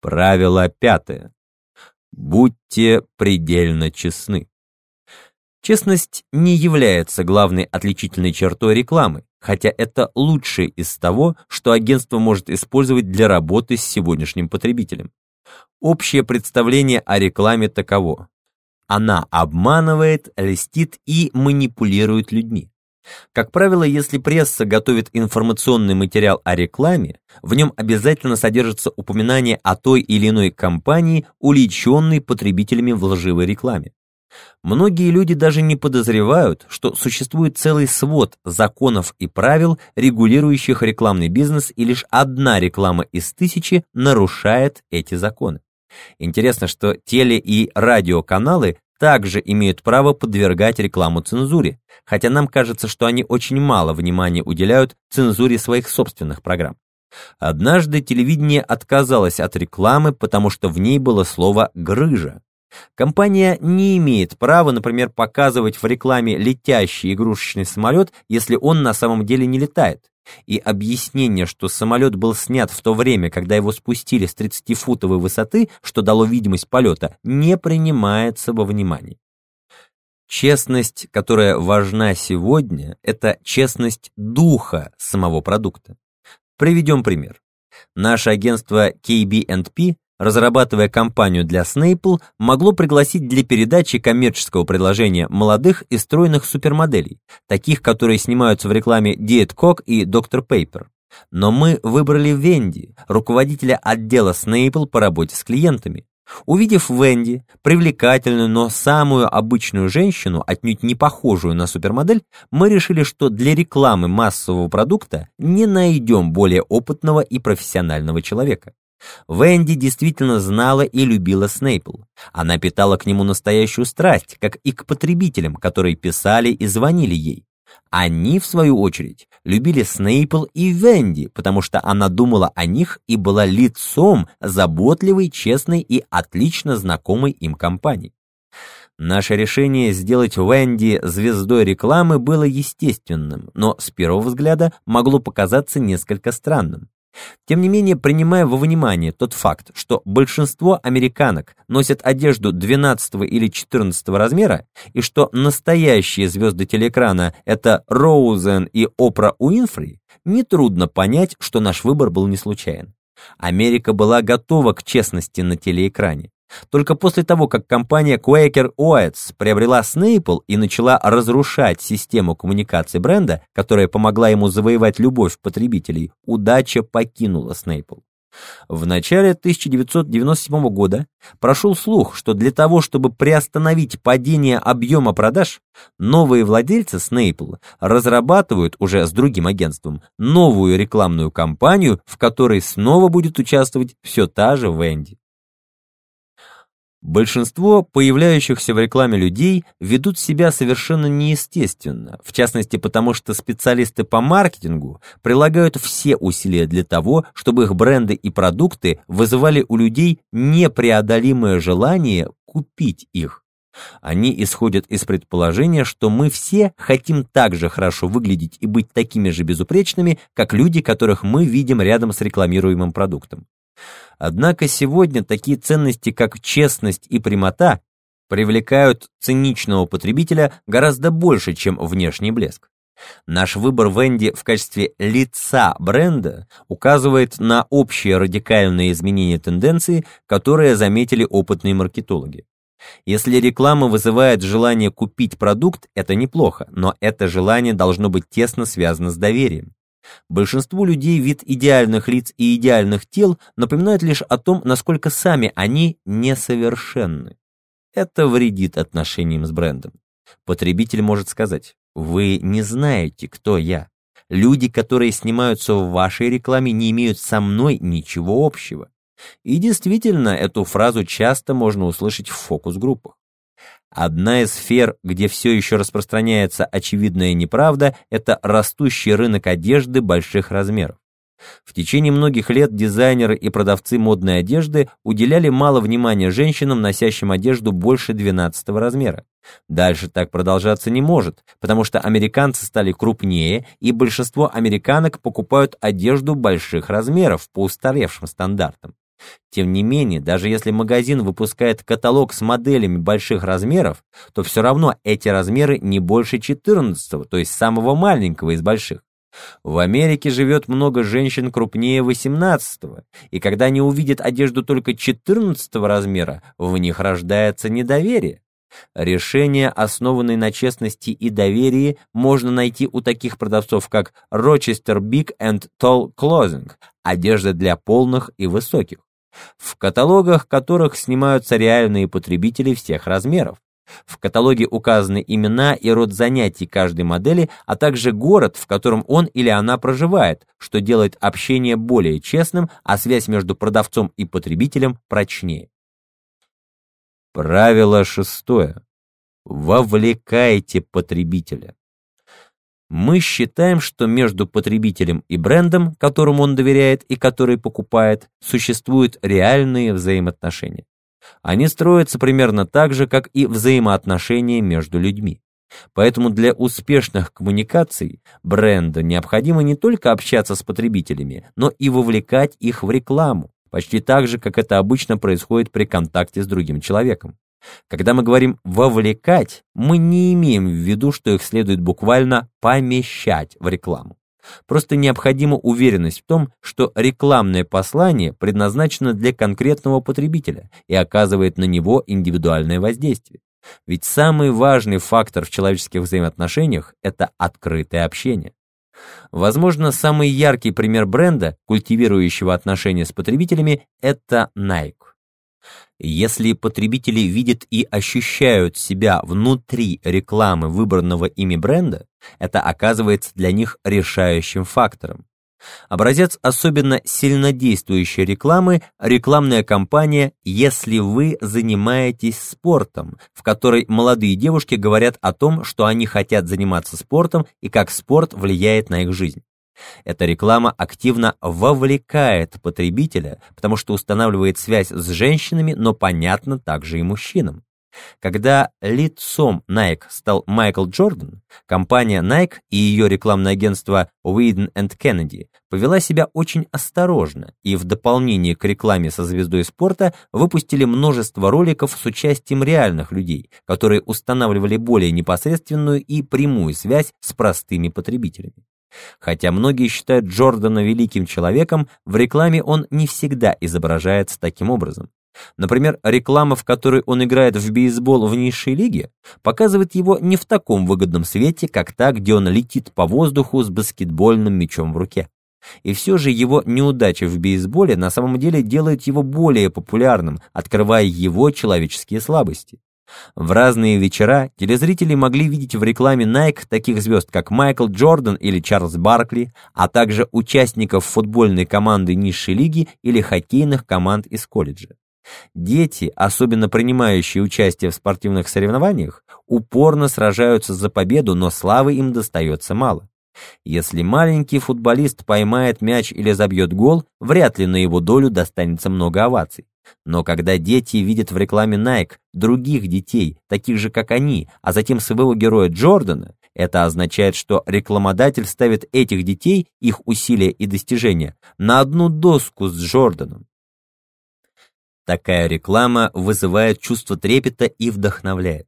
Правило пятое. Будьте предельно честны. Честность не является главной отличительной чертой рекламы, хотя это лучшее из того, что агентство может использовать для работы с сегодняшним потребителем. Общее представление о рекламе таково. Она обманывает, льстит и манипулирует людьми. Как правило, если пресса готовит информационный материал о рекламе, в нем обязательно содержится упоминание о той или иной компании, уличенной потребителями в лживой рекламе. Многие люди даже не подозревают, что существует целый свод законов и правил, регулирующих рекламный бизнес, и лишь одна реклама из тысячи нарушает эти законы. Интересно, что теле- и радиоканалы также имеют право подвергать рекламу цензуре, хотя нам кажется, что они очень мало внимания уделяют цензуре своих собственных программ. Однажды телевидение отказалось от рекламы, потому что в ней было слово «грыжа». Компания не имеет права, например, показывать в рекламе летящий игрушечный самолет, если он на самом деле не летает. И объяснение, что самолет был снят в то время, когда его спустили с 30-футовой высоты, что дало видимость полета, не принимается во внимание. Честность, которая важна сегодня, это честность духа самого продукта. Приведем пример. Наше агентство KB&P разрабатывая кампанию для Snapple, могло пригласить для передачи коммерческого предложения молодых и стройных супермоделей, таких, которые снимаются в рекламе Diet Coke и Dr. Paper. Но мы выбрали Венди, руководителя отдела Snapple по работе с клиентами. Увидев Венди, привлекательную, но самую обычную женщину, отнюдь не похожую на супермодель, мы решили, что для рекламы массового продукта не найдем более опытного и профессионального человека. Венди действительно знала и любила Снейпл. Она питала к нему настоящую страсть, как и к потребителям, которые писали и звонили ей. Они, в свою очередь, любили Снейпл и Венди, потому что она думала о них и была лицом заботливой, честной и отлично знакомой им компании. Наше решение сделать Венди звездой рекламы было естественным, но с первого взгляда могло показаться несколько странным. Тем не менее, принимая во внимание тот факт, что большинство американок носят одежду 12 или 14 размера, и что настоящие звезды телеэкрана — это Роузен и Опра Уинфри, нетрудно понять, что наш выбор был не случайен. Америка была готова к честности на телеэкране. Только после того, как компания Quaker Oats приобрела Snapple и начала разрушать систему коммуникации бренда, которая помогла ему завоевать любовь потребителей, удача покинула Snapple. В начале 1997 года прошел слух, что для того, чтобы приостановить падение объема продаж, новые владельцы Snapple разрабатывают уже с другим агентством новую рекламную кампанию, в которой снова будет участвовать все та же Венди. Большинство появляющихся в рекламе людей ведут себя совершенно неестественно, в частности потому, что специалисты по маркетингу прилагают все усилия для того, чтобы их бренды и продукты вызывали у людей непреодолимое желание купить их. Они исходят из предположения, что мы все хотим так же хорошо выглядеть и быть такими же безупречными, как люди, которых мы видим рядом с рекламируемым продуктом. Однако сегодня такие ценности, как честность и прямота, привлекают циничного потребителя гораздо больше, чем внешний блеск. Наш выбор Венди в качестве лица бренда указывает на общие радикальные изменения тенденции, которые заметили опытные маркетологи. Если реклама вызывает желание купить продукт, это неплохо, но это желание должно быть тесно связано с доверием. Большинству людей вид идеальных лиц и идеальных тел напоминает лишь о том, насколько сами они несовершенны. Это вредит отношениям с брендом. Потребитель может сказать, вы не знаете, кто я. Люди, которые снимаются в вашей рекламе, не имеют со мной ничего общего. И действительно, эту фразу часто можно услышать в фокус-группах. Одна из сфер, где все еще распространяется очевидная неправда, это растущий рынок одежды больших размеров. В течение многих лет дизайнеры и продавцы модной одежды уделяли мало внимания женщинам, носящим одежду больше 12 размера. Дальше так продолжаться не может, потому что американцы стали крупнее, и большинство американок покупают одежду больших размеров по устаревшим стандартам. Тем не менее, даже если магазин выпускает каталог с моделями больших размеров, то все равно эти размеры не больше 14, то есть самого маленького из больших. В Америке живет много женщин крупнее 18 и когда они увидят одежду только 14 размера, в них рождается недоверие. Решения, основанные на честности и доверии, можно найти у таких продавцов, как Rochester Big and Tall Clothing, одежда для полных и высоких, в каталогах которых снимаются реальные потребители всех размеров. В каталоге указаны имена и род занятий каждой модели, а также город, в котором он или она проживает, что делает общение более честным, а связь между продавцом и потребителем прочнее. Правило шестое. Вовлекайте потребителя. Мы считаем, что между потребителем и брендом, которому он доверяет и который покупает, существуют реальные взаимоотношения. Они строятся примерно так же, как и взаимоотношения между людьми. Поэтому для успешных коммуникаций бренда необходимо не только общаться с потребителями, но и вовлекать их в рекламу, почти так же, как это обычно происходит при контакте с другим человеком. Когда мы говорим «вовлекать», мы не имеем в виду, что их следует буквально «помещать» в рекламу. Просто необходима уверенность в том, что рекламное послание предназначено для конкретного потребителя и оказывает на него индивидуальное воздействие. Ведь самый важный фактор в человеческих взаимоотношениях – это открытое общение. Возможно, самый яркий пример бренда, культивирующего отношения с потребителями, это Nike. Если потребители видят и ощущают себя внутри рекламы выбранного ими бренда, это оказывается для них решающим фактором. Образец особенно сильнодействующей рекламы – рекламная кампания «Если вы занимаетесь спортом», в которой молодые девушки говорят о том, что они хотят заниматься спортом и как спорт влияет на их жизнь. Эта реклама активно вовлекает потребителя, потому что устанавливает связь с женщинами, но понятно также и мужчинам. Когда лицом Nike стал Майкл Джордан, компания Nike и ее рекламное агентство Whedon Kennedy повела себя очень осторожно и в дополнение к рекламе со звездой спорта выпустили множество роликов с участием реальных людей, которые устанавливали более непосредственную и прямую связь с простыми потребителями. Хотя многие считают Джордана великим человеком, в рекламе он не всегда изображается таким образом. Например, реклама, в которой он играет в бейсбол в низшей лиге, показывает его не в таком выгодном свете, как та, где он летит по воздуху с баскетбольным мячом в руке. И все же его неудача в бейсболе на самом деле делает его более популярным, открывая его человеческие слабости. В разные вечера телезрители могли видеть в рекламе Nike таких звезд, как Майкл Джордан или Чарльз Баркли, а также участников футбольной команды низшей лиги или хоккейных команд из колледжа. Дети, особенно принимающие участие в спортивных соревнованиях, упорно сражаются за победу, но славы им достается мало. Если маленький футболист поймает мяч или забьет гол, вряд ли на его долю достанется много оваций. Но когда дети видят в рекламе Nike других детей, таких же как они, а затем своего героя Джордана, это означает, что рекламодатель ставит этих детей, их усилия и достижения, на одну доску с Джорданом. Такая реклама вызывает чувство трепета и вдохновляет.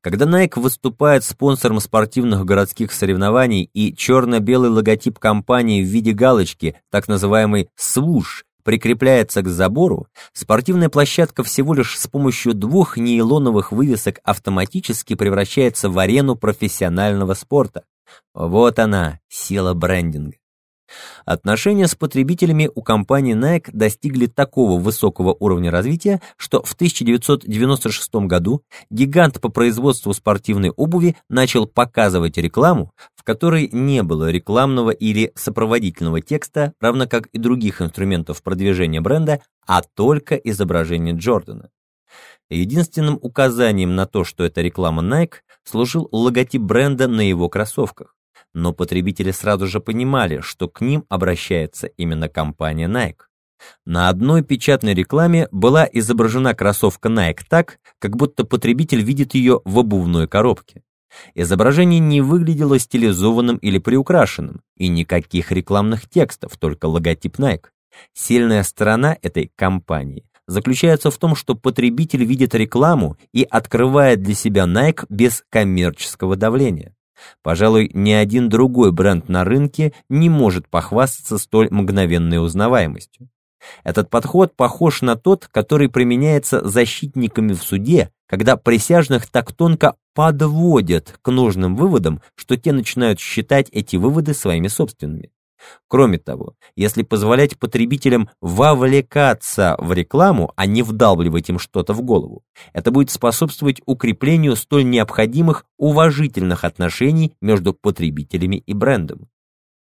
Когда Nike выступает спонсором спортивных городских соревнований и черно-белый логотип компании в виде галочки, так называемый «свуш», прикрепляется к забору, спортивная площадка всего лишь с помощью двух нейлоновых вывесок автоматически превращается в арену профессионального спорта. Вот она, сила брендинга. Отношения с потребителями у компании Nike достигли такого высокого уровня развития, что в 1996 году гигант по производству спортивной обуви начал показывать рекламу, в которой не было рекламного или сопроводительного текста, равно как и других инструментов продвижения бренда, а только изображение Джордана. Единственным указанием на то, что это реклама Nike, служил логотип бренда на его кроссовках но потребители сразу же понимали, что к ним обращается именно компания Nike. На одной печатной рекламе была изображена кроссовка Nike так, как будто потребитель видит ее в обувной коробке. Изображение не выглядело стилизованным или приукрашенным, и никаких рекламных текстов, только логотип Nike. Сильная сторона этой кампании заключается в том, что потребитель видит рекламу и открывает для себя Nike без коммерческого давления. Пожалуй, ни один другой бренд на рынке не может похвастаться столь мгновенной узнаваемостью. Этот подход похож на тот, который применяется защитниками в суде, когда присяжных так тонко подводят к нужным выводам, что те начинают считать эти выводы своими собственными. Кроме того, если позволять потребителям вовлекаться в рекламу, а не вдалбливать им что-то в голову, это будет способствовать укреплению столь необходимых уважительных отношений между потребителями и брендом.